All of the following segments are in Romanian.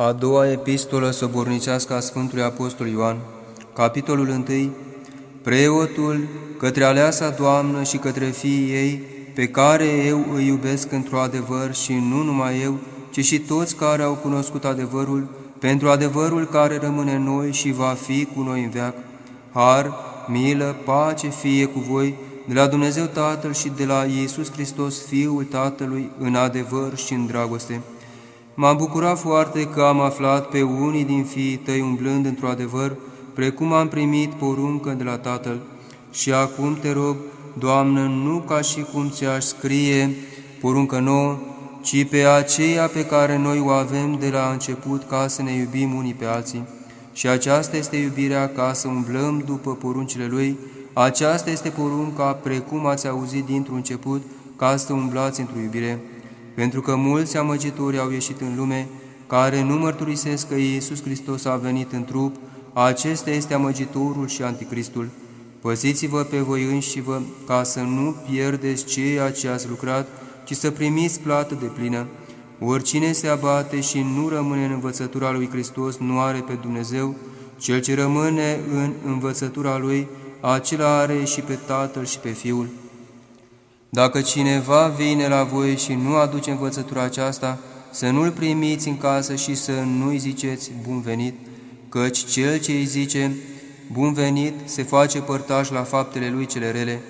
A doua epistolă sobornicească a Sfântului Apostol Ioan, capitolul 1, preotul către aleasa Doamnă și către fiii ei, pe care eu îi iubesc într-o adevăr și nu numai eu, ci și toți care au cunoscut adevărul, pentru adevărul care rămâne în noi și va fi cu noi în veac. Har, milă, pace fie cu voi, de la Dumnezeu Tatăl și de la Iisus Hristos, Fiul Tatălui, în adevăr și în dragoste. M-am bucurat foarte că am aflat pe unii din fiii tăi umblând într-o adevăr, precum am primit poruncă de la Tatăl. Și acum te rog, Doamnă, nu ca și cum ți-aș scrie poruncă nouă, ci pe aceea pe care noi o avem de la început ca să ne iubim unii pe alții. Și aceasta este iubirea ca să umblăm după poruncile Lui, aceasta este porunca precum ați auzit dintr-un început, ca să umblați într-o iubire pentru că mulți amăgitori au ieșit în lume, care nu mărturisesc că Iisus Hristos a venit în trup, acesta este amăgitorul și anticristul. Păziți-vă pe voi înși-vă, ca să nu pierdeți ceea ce ați lucrat, ci să primiți plată de plină. Oricine se abate și nu rămâne în învățătura lui Hristos nu are pe Dumnezeu, cel ce rămâne în învățătura lui, acela are și pe Tatăl și pe Fiul. Dacă cineva vine la voi și nu aduce învățătura aceasta, să nu-l primiți în casă și să nu-i ziceți bun venit, căci cel ce îi zice bun venit se face părtaș la faptele lui cele rele.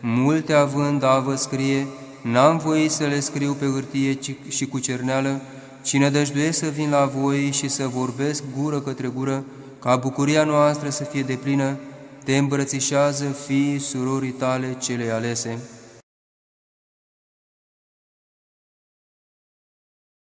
Multe având a vă scrie, n-am voie să le scriu pe hârtie și cu cerneală, ci nădăjduiesc să vin la voi și să vorbesc gură către gură, ca bucuria noastră să fie deplină, te îmbrățișează fiii surorii tale cele alese.